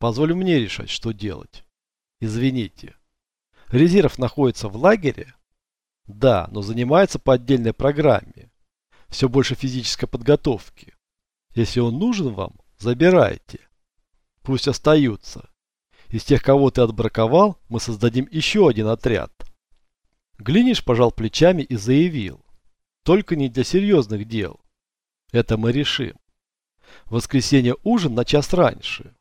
Позволь мне решать, что делать. Извините. Резерв находится в лагере? Да, но занимается по отдельной программе. Все больше физической подготовки. Если он нужен вам, забирайте. Пусть остаются. Из тех, кого ты отбраковал, мы создадим еще один отряд. Глиниш пожал плечами и заявил. Только не для серьезных дел. Это мы решим. В воскресенье ужин на час раньше.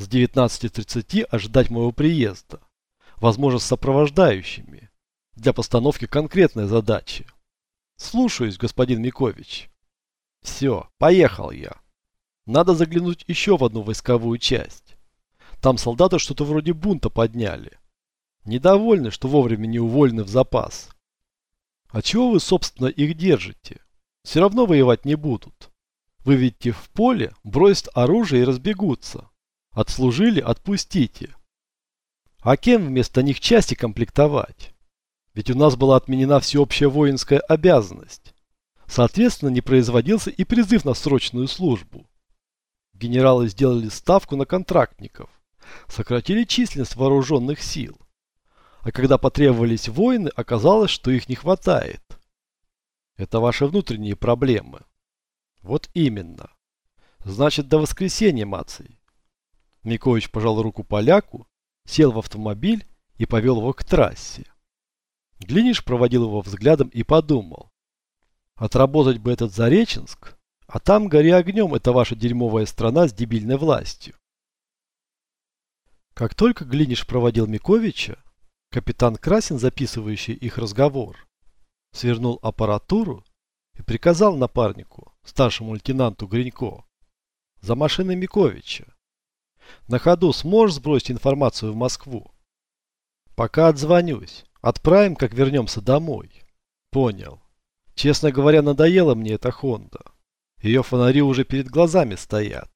С 19.30 ожидать моего приезда. Возможно, с сопровождающими. Для постановки конкретной задачи. Слушаюсь, господин Микович. Все, поехал я. Надо заглянуть еще в одну войсковую часть. Там солдаты что-то вроде бунта подняли. Недовольны, что вовремя не уволены в запас. А чего вы, собственно, их держите? Все равно воевать не будут. Выведите в поле, бросят оружие и разбегутся. Отслужили, отпустите. А кем вместо них части комплектовать? Ведь у нас была отменена всеобщая воинская обязанность. Соответственно, не производился и призыв на срочную службу. Генералы сделали ставку на контрактников, сократили численность вооруженных сил. А когда потребовались воины, оказалось, что их не хватает. Это ваши внутренние проблемы. Вот именно. Значит, до воскресенья, Маций. Микович пожал руку поляку, сел в автомобиль и повел его к трассе. Глиниш проводил его взглядом и подумал. Отработать бы этот Зареченск, а там гори огнем это ваша дерьмовая страна с дебильной властью. Как только Глиниш проводил Миковича, капитан Красин, записывающий их разговор, свернул аппаратуру и приказал напарнику, старшему лейтенанту Гринько, за машиной Миковича. На ходу сможешь сбросить информацию в Москву? Пока отзвонюсь. Отправим, как вернемся домой. Понял. Честно говоря, надоела мне эта Хонда. Ее фонари уже перед глазами стоят.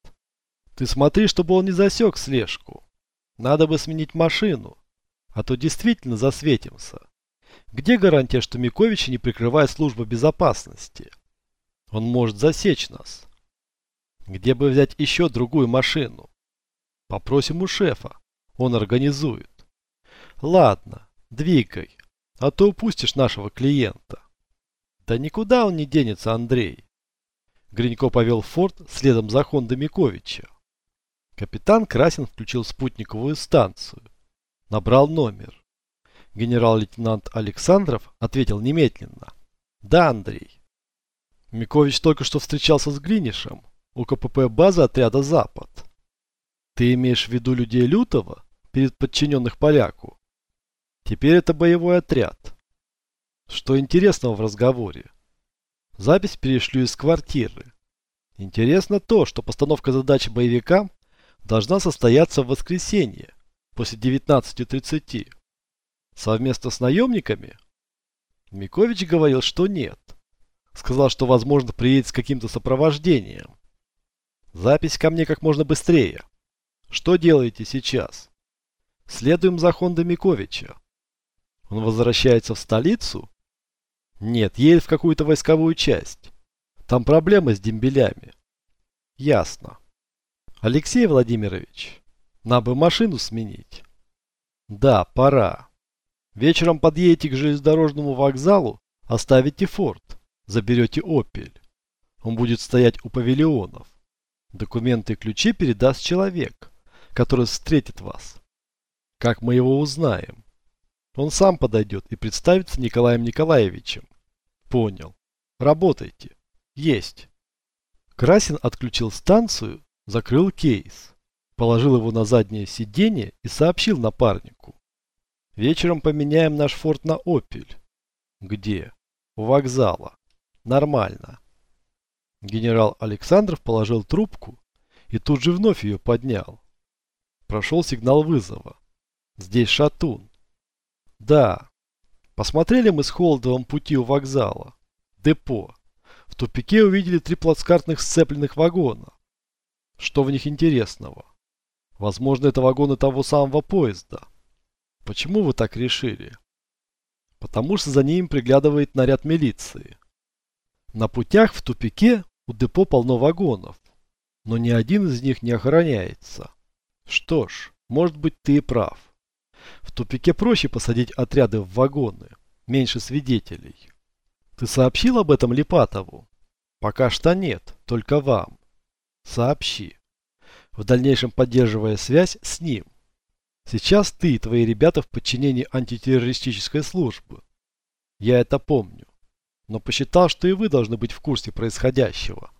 Ты смотри, чтобы он не засек слежку. Надо бы сменить машину, а то действительно засветимся. Где гарантия, что Микович не прикрывает служба безопасности? Он может засечь нас. Где бы взять еще другую машину? Попросим у шефа. Он организует. Ладно, двигай, а то упустишь нашего клиента. Да никуда он не денется, Андрей. Гринько повел форт следом за Хонда Миковича. Капитан Красин включил спутниковую станцию. Набрал номер. Генерал-лейтенант Александров ответил немедленно. Да, Андрей. Микович только что встречался с Гринишем у КПП базы отряда «Запад». Ты имеешь в виду людей Лютого, перед подчиненных поляку? Теперь это боевой отряд. Что интересного в разговоре? Запись перешлю из квартиры. Интересно то, что постановка задачи боевикам должна состояться в воскресенье после 19.30. Совместно с наемниками? Микович говорил, что нет. Сказал, что возможно приедет с каким-то сопровождением. Запись ко мне как можно быстрее. Что делаете сейчас? Следуем за Хонда Миковича. Он возвращается в столицу? Нет, едет в какую-то войсковую часть. Там проблемы с дембелями. Ясно. Алексей Владимирович, нам бы машину сменить. Да, пора. Вечером подъедете к железнодорожному вокзалу, оставите форт, заберете «Опель». Он будет стоять у павильонов. Документы и ключи передаст человек, который встретит вас. Как мы его узнаем? Он сам подойдет и представится Николаем Николаевичем. Понял. Работайте. Есть. Красин отключил станцию, закрыл кейс, положил его на заднее сиденье и сообщил напарнику. Вечером поменяем наш форт на Опель. Где? У вокзала. Нормально. Генерал Александров положил трубку и тут же вновь ее поднял. Прошел сигнал вызова. Здесь Шатун. Да. Посмотрели мы с Холодовым пути у вокзала. Депо. В тупике увидели три плацкартных сцепленных вагона. Что в них интересного? Возможно, это вагоны того самого поезда. Почему вы так решили? Потому что за ним приглядывает наряд милиции. На путях в тупике у депо полно вагонов, но ни один из них не охраняется. Что ж, может быть ты и прав. В тупике проще посадить отряды в вагоны. Меньше свидетелей. Ты сообщил об этом Липатову? Пока что нет, только вам. Сообщи. В дальнейшем поддерживая связь с ним. Сейчас ты и твои ребята в подчинении антитеррористической службы. Я это помню. Но посчитал, что и вы должны быть в курсе происходящего.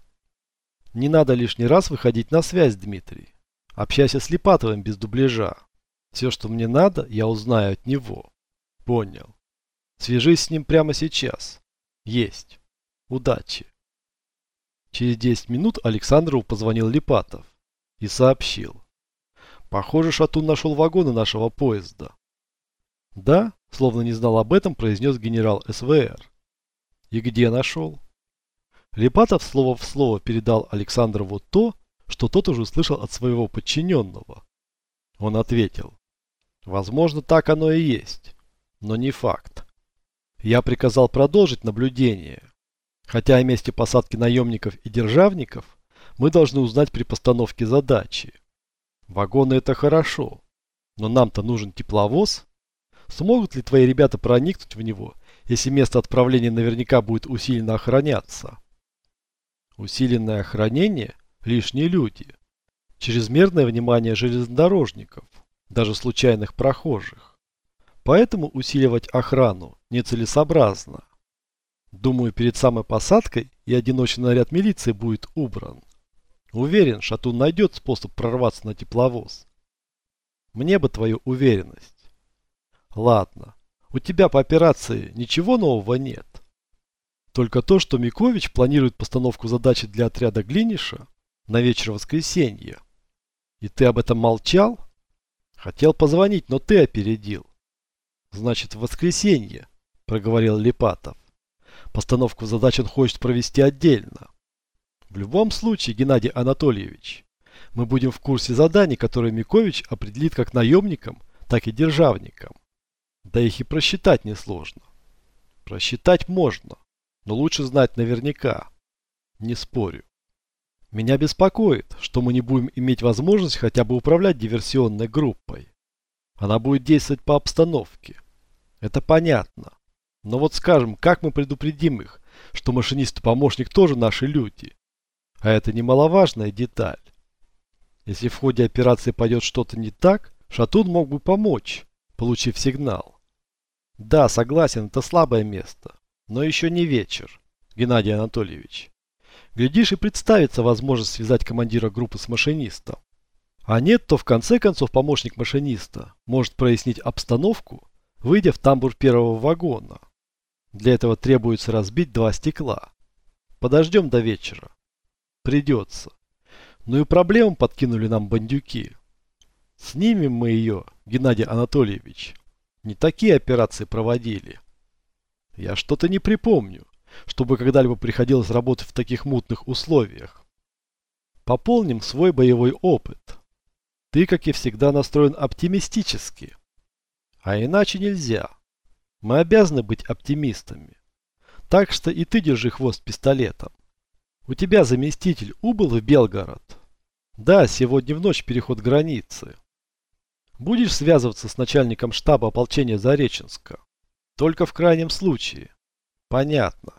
Не надо лишний раз выходить на связь, Дмитрий. Общайся с Липатовым без дубляжа. Все, что мне надо, я узнаю от него. Понял. Свяжись с ним прямо сейчас. Есть. Удачи. Через 10 минут Александрову позвонил Липатов и сообщил. Похоже, Шатун нашел вагоны нашего поезда. Да, словно не знал об этом, произнес генерал СВР. И где нашел? Липатов слово в слово передал Александрову то, что тот уже слышал от своего подчиненного. Он ответил. Возможно, так оно и есть, но не факт. Я приказал продолжить наблюдение. Хотя о месте посадки наемников и державников мы должны узнать при постановке задачи. Вагоны это хорошо, но нам-то нужен тепловоз. Смогут ли твои ребята проникнуть в него, если место отправления наверняка будет усиленно охраняться? Усиленное охранение – лишние люди. Чрезмерное внимание железнодорожников, даже случайных прохожих. Поэтому усиливать охрану нецелесообразно. Думаю, перед самой посадкой и одиночный наряд милиции будет убран. Уверен, Шатун найдет способ прорваться на тепловоз. Мне бы твою уверенность. Ладно, у тебя по операции ничего нового нет. Только то, что Микович планирует постановку задачи для отряда Глиниша на вечер воскресенья. И ты об этом молчал? Хотел позвонить, но ты опередил. Значит, в воскресенье, проговорил Липатов. Постановку задач он хочет провести отдельно. В любом случае, Геннадий Анатольевич, мы будем в курсе заданий, которые Микович определит как наемникам, так и державникам. Да их и просчитать несложно. Просчитать можно, но лучше знать наверняка. Не спорю. Меня беспокоит, что мы не будем иметь возможность хотя бы управлять диверсионной группой. Она будет действовать по обстановке. Это понятно. Но вот скажем, как мы предупредим их, что машинист и помощник тоже наши люди? А это немаловажная деталь. Если в ходе операции пойдет что-то не так, Шатун мог бы помочь, получив сигнал. Да, согласен, это слабое место. Но еще не вечер, Геннадий Анатольевич. Глядишь и представится возможность связать командира группы с машинистом. А нет, то в конце концов помощник машиниста может прояснить обстановку, выйдя в тамбур первого вагона. Для этого требуется разбить два стекла. Подождем до вечера. Придется. Ну и проблему подкинули нам бандюки. Снимем мы ее, Геннадий Анатольевич. Не такие операции проводили. Я что-то не припомню, чтобы когда-либо приходилось работать в таких мутных условиях. Пополним свой боевой опыт. Ты, как и всегда, настроен оптимистически. А иначе нельзя. Мы обязаны быть оптимистами. Так что и ты держи хвост пистолетом. У тебя заместитель убыл в Белгород? Да, сегодня в ночь переход границы. Будешь связываться с начальником штаба ополчения Зареченска? Только в крайнем случае. Понятно.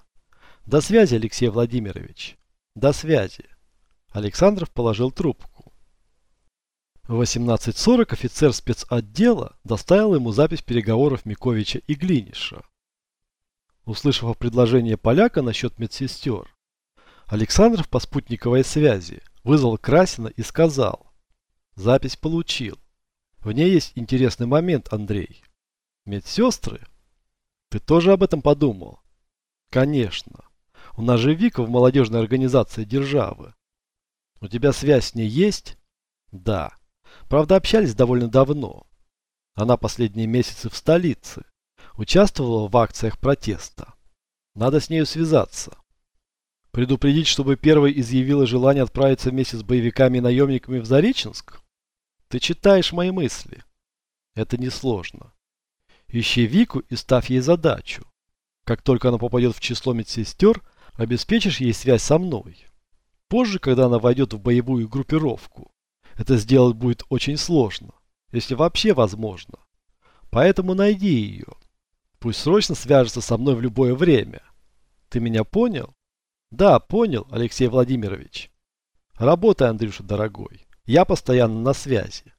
До связи, Алексей Владимирович. До связи. Александров положил трубку. В 18.40 офицер спецотдела доставил ему запись переговоров Миковича и Глиниша. Услышав о предложении поляка насчет медсестер, Александров по спутниковой связи вызвал Красина и сказал. Запись получил. В ней есть интересный момент, Андрей. Медсестры? Ты тоже об этом подумал? Конечно. У нас же Вика в молодежной организации державы. У тебя связь с ней есть? Да. Правда, общались довольно давно. Она последние месяцы в столице. Участвовала в акциях протеста. Надо с нею связаться. Предупредить, чтобы первой изъявила желание отправиться вместе с боевиками и наемниками в Зареченск? Ты читаешь мои мысли. Это несложно. Ищи Вику и ставь ей задачу. Как только она попадет в число медсестер, обеспечишь ей связь со мной. Позже, когда она войдет в боевую группировку, Это сделать будет очень сложно, если вообще возможно. Поэтому найди ее. Пусть срочно свяжется со мной в любое время. Ты меня понял? Да, понял, Алексей Владимирович. Работай, Андрюша, дорогой. Я постоянно на связи.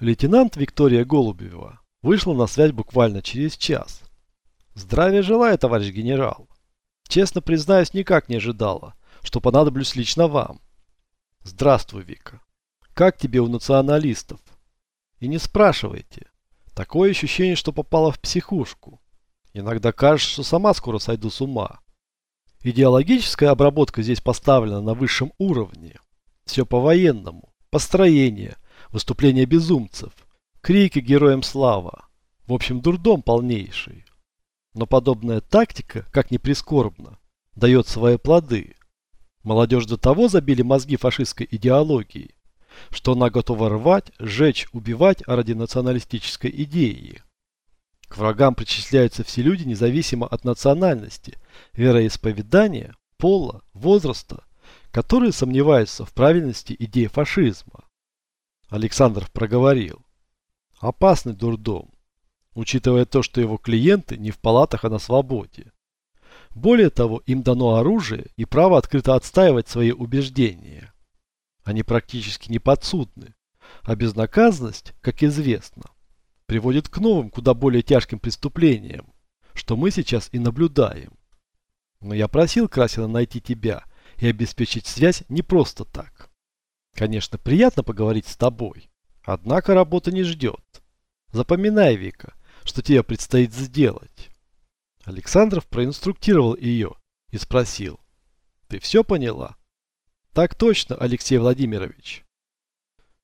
Лейтенант Виктория Голубева вышла на связь буквально через час. Здравия желаю, товарищ генерал. Честно признаюсь, никак не ожидала, что понадоблюсь лично вам. Здравствуй, Вика. Как тебе у националистов? И не спрашивайте. Такое ощущение, что попала в психушку. Иногда кажется, что сама скоро сойду с ума. Идеологическая обработка здесь поставлена на высшем уровне. Все по-военному. Построение, выступления безумцев, крики героям слава. В общем, дурдом полнейший. Но подобная тактика, как ни прискорбно, дает свои плоды. Молодежь до того забили мозги фашистской идеологией, что она готова рвать, сжечь, убивать ради националистической идеи. К врагам причисляются все люди независимо от национальности, вероисповедания, пола, возраста, которые сомневаются в правильности идеи фашизма. Александров проговорил. Опасный дурдом, учитывая то, что его клиенты не в палатах, а на свободе. Более того, им дано оружие и право открыто отстаивать свои убеждения. Они практически не подсудны, а безнаказанность, как известно, приводит к новым, куда более тяжким преступлениям, что мы сейчас и наблюдаем. Но я просил Красина найти тебя и обеспечить связь не просто так. Конечно, приятно поговорить с тобой, однако работа не ждет. Запоминай, Вика, что тебе предстоит сделать. Александров проинструктировал ее и спросил. Ты все поняла? Так точно, Алексей Владимирович.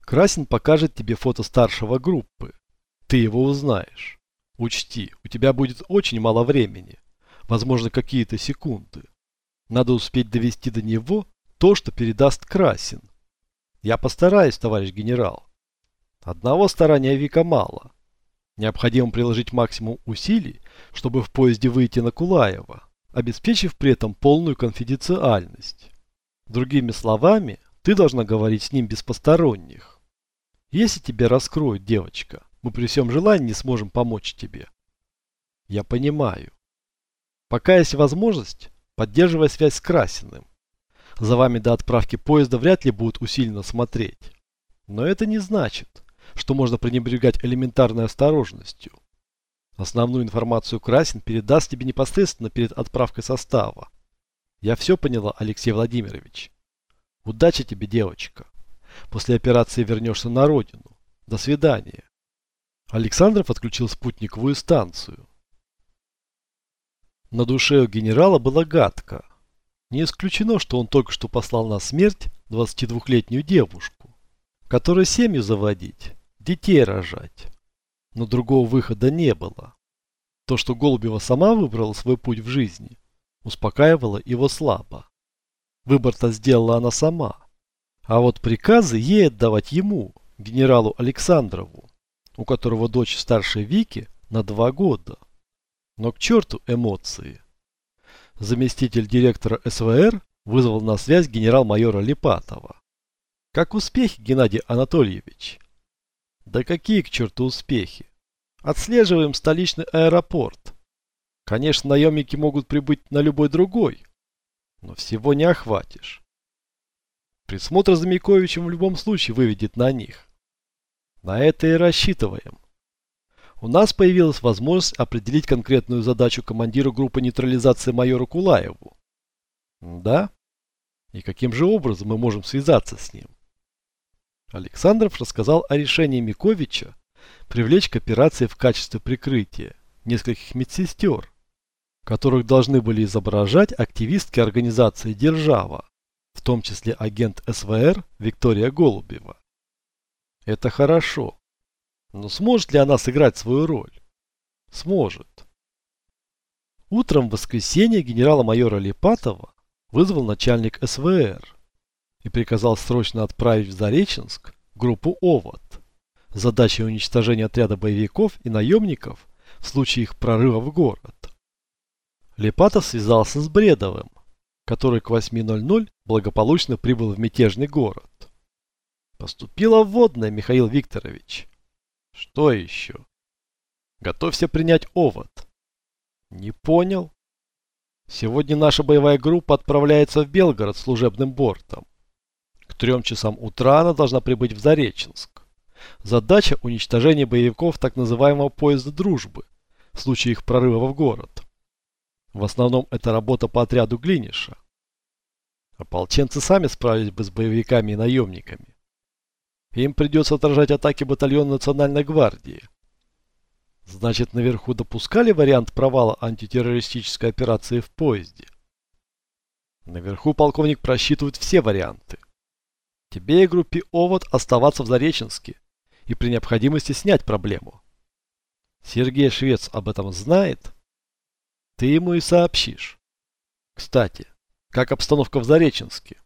Красин покажет тебе фото старшего группы. Ты его узнаешь. Учти, у тебя будет очень мало времени. Возможно, какие-то секунды. Надо успеть довести до него то, что передаст Красин. Я постараюсь, товарищ генерал. Одного старания Вика мало. Необходимо приложить максимум усилий, чтобы в поезде выйти на Кулаева, обеспечив при этом полную конфиденциальность. Другими словами, ты должна говорить с ним без посторонних. Если тебя раскроют, девочка, мы при всем желании не сможем помочь тебе. Я понимаю. Пока есть возможность, поддерживай связь с Красиным. За вами до отправки поезда вряд ли будут усиленно смотреть. Но это не значит, что можно пренебрегать элементарной осторожностью. Основную информацию Красин передаст тебе непосредственно перед отправкой состава. Я все поняла, Алексей Владимирович. Удачи тебе, девочка. После операции вернешься на родину. До свидания. Александров отключил спутниковую станцию. На душе у генерала было гадко. Не исключено, что он только что послал на смерть 22-летнюю девушку, которой семью заводить, детей рожать. Но другого выхода не было. То, что Голубева сама выбрала свой путь в жизни, успокаивало его слабо. Выбор-то сделала она сама. А вот приказы ей отдавать ему, генералу Александрову у которого дочь старше Вики на два года. Но к черту эмоции. Заместитель директора СВР вызвал на связь генерал-майора Липатова. Как успехи, Геннадий Анатольевич? Да какие к черту успехи? Отслеживаем столичный аэропорт. Конечно, наемники могут прибыть на любой другой, но всего не охватишь. Присмотр за Миковичем в любом случае выведет на них. На это и рассчитываем. У нас появилась возможность определить конкретную задачу командиру группы нейтрализации майору Кулаеву. Да? И каким же образом мы можем связаться с ним? Александров рассказал о решении Миковича привлечь к операции в качестве прикрытия нескольких медсестер, которых должны были изображать активистки организации «Держава», в том числе агент СВР Виктория Голубева. Это хорошо. Но сможет ли она сыграть свою роль? Сможет. Утром в воскресенье генерала-майора Липатова вызвал начальник СВР и приказал срочно отправить в Зареченск группу ОВОД с задачей уничтожения отряда боевиков и наемников в случае их прорыва в город. Липатов связался с Бредовым, который к 8.00 благополучно прибыл в мятежный город. Поступила вводная, Михаил Викторович. Что еще? Готовься принять овод. Не понял. Сегодня наша боевая группа отправляется в Белгород служебным бортом. К трем часам утра она должна прибыть в Зареченск. Задача уничтожения боевиков так называемого поезда дружбы в случае их прорыва в город. В основном это работа по отряду Глиниша. Ополченцы сами справились бы с боевиками и наемниками. Им придется отражать атаки батальона Национальной гвардии. Значит, наверху допускали вариант провала антитеррористической операции в поезде? Наверху полковник просчитывает все варианты. Тебе и группе ОВОД оставаться в Зареченске и при необходимости снять проблему. Сергей Швец об этом знает? Ты ему и сообщишь. Кстати, как обстановка в Зареченске?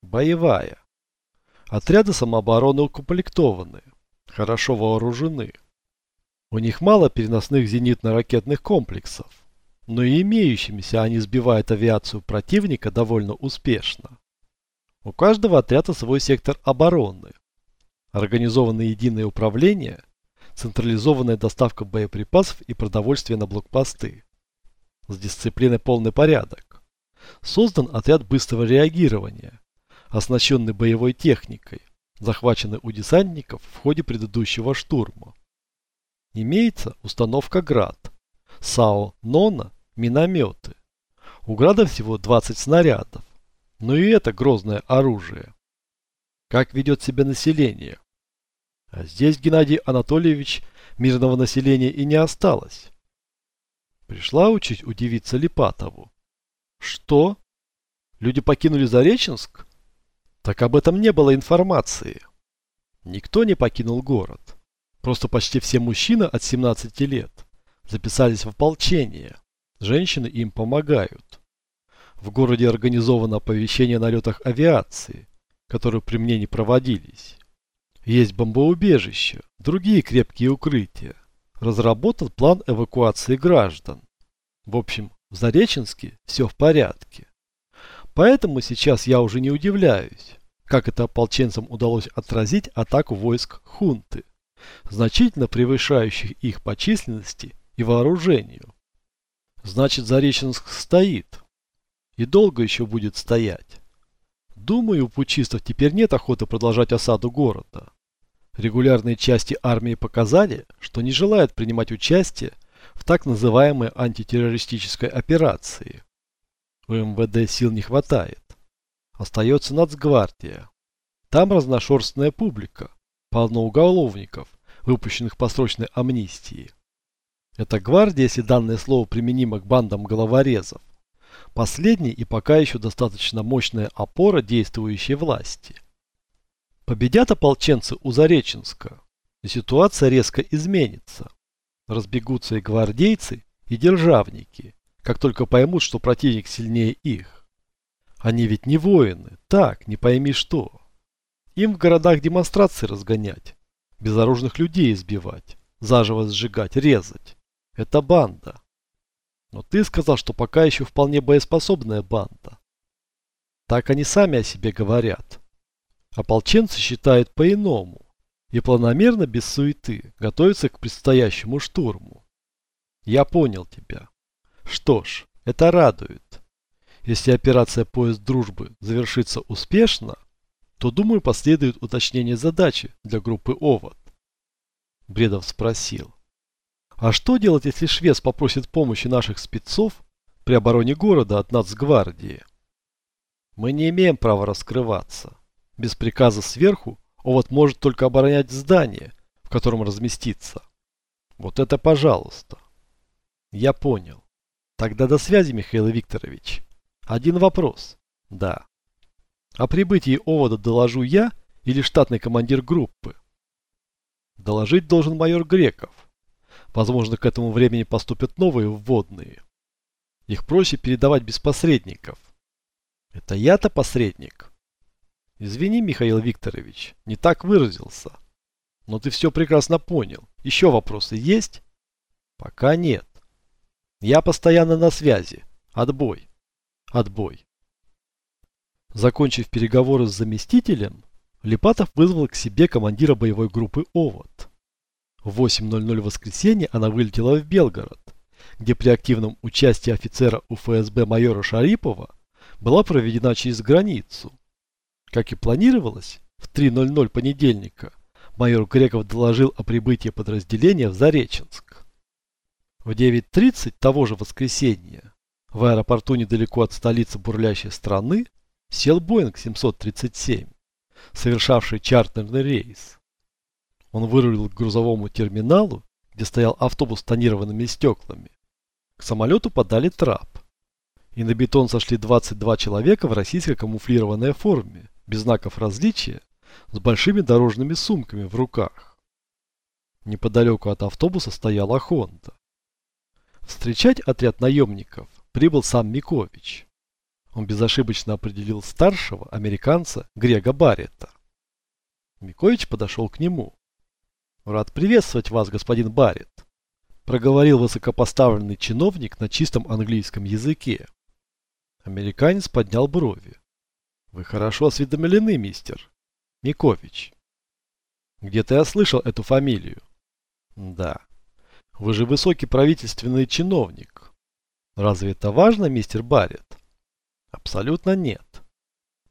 Боевая. Отряды самообороны укомплектованы, хорошо вооружены. У них мало переносных зенитно-ракетных комплексов, но и имеющимися они сбивают авиацию противника довольно успешно. У каждого отряда свой сектор обороны, организованное единое управление, централизованная доставка боеприпасов и продовольствия на блокпосты. С дисциплиной полный порядок. Создан отряд быстрого реагирования, оснащенный боевой техникой, захваченный у десантников в ходе предыдущего штурма. Имеется установка «Град», САУ «Нона», минометы. У «Града» всего 20 снарядов, но и это грозное оружие. Как ведет себя население? А здесь, Геннадий Анатольевич, мирного населения и не осталось. Пришла учить удивиться Липатову. Что? Люди покинули Зареченск? Так об этом не было информации. Никто не покинул город. Просто почти все мужчины от 17 лет записались в ополчение. Женщины им помогают. В городе организовано оповещение о налетах авиации, которые при мне не проводились. Есть бомбоубежища, другие крепкие укрытия. Разработан план эвакуации граждан. В общем, в Зареченске все в порядке. Поэтому сейчас я уже не удивляюсь, как это ополченцам удалось отразить атаку войск хунты значительно превышающих их по численности и вооружению. Значит, Зареченск стоит. И долго еще будет стоять. Думаю, у пучистов теперь нет охоты продолжать осаду города. Регулярные части армии показали, что не желают принимать участие в так называемой антитеррористической операции. У МВД сил не хватает. Остается нацгвардия. Там разношерстная публика, полно уголовников, выпущенных по срочной амнистии. Это гвардия, если данное слово применимо к бандам головорезов. Последний и пока еще достаточно мощная опора действующей власти. Победят ополченцы у Зареченска, и ситуация резко изменится. Разбегутся и гвардейцы, и державники, как только поймут, что противник сильнее их. Они ведь не воины, так, не пойми что. Им в городах демонстрации разгонять, безоружных людей избивать, заживо сжигать, резать. Это банда. Но ты сказал, что пока еще вполне боеспособная банда. Так они сами о себе говорят. Ополченцы считают по-иному и планомерно, без суеты, готовятся к предстоящему штурму. Я понял тебя. Что ж, это радует. Если операция «Поезд дружбы» завершится успешно, то, думаю, последует уточнение задачи для группы ОВОД. Бредов спросил. А что делать, если швец попросит помощи наших спецов при обороне города от нацгвардии? Мы не имеем права раскрываться. Без приказа сверху ОВОД может только оборонять здание, в котором разместиться. Вот это пожалуйста. Я понял. Тогда до связи, Михаил Викторович. Один вопрос. Да. О прибытии овода доложу я или штатный командир группы? Доложить должен майор Греков. Возможно, к этому времени поступят новые вводные. Их проще передавать без посредников. Это я-то посредник? Извини, Михаил Викторович, не так выразился. Но ты все прекрасно понял. Еще вопросы есть? Пока нет. Я постоянно на связи. Отбой. Отбой. Закончив переговоры с заместителем, Липатов вызвал к себе командира боевой группы «Овод». В 8.00 в воскресенье она вылетела в Белгород, где при активном участии офицера УФСБ майора Шарипова была проведена через границу. Как и планировалось, в 3.00 понедельника майор Греков доложил о прибытии подразделения в Зареченск. В 9.30 того же воскресенья в аэропорту недалеко от столицы бурлящей страны сел Боинг 737, совершавший чартерный рейс. Он вырулил к грузовому терминалу, где стоял автобус с тонированными стеклами. К самолету подали трап. И на бетон сошли 22 человека в российской камуфлированной форме, без знаков различия, с большими дорожными сумками в руках. Неподалеку от автобуса стояла Хонда. Встречать отряд наемников прибыл сам Микович. Он безошибочно определил старшего американца Грега Баррета. Микович подошел к нему. «Рад приветствовать вас, господин Баррет», проговорил высокопоставленный чиновник на чистом английском языке. Американец поднял брови. «Вы хорошо осведомлены, мистер Микович». «Где-то я слышал эту фамилию». «Да. Вы же высокий правительственный чиновник. Разве это важно, мистер Барретт?» «Абсолютно нет.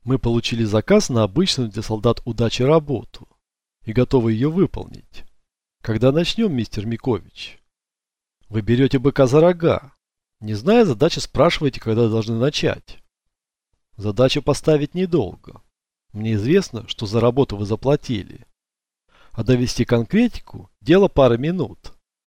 Мы получили заказ на обычную для солдат удачи работу и готовы ее выполнить. Когда начнем, мистер Микович? Вы берете быка за рога. Не зная задачи, спрашиваете, когда должны начать. Задачу поставить недолго. Мне известно, что за работу вы заплатили. А довести конкретику – дело пары минут.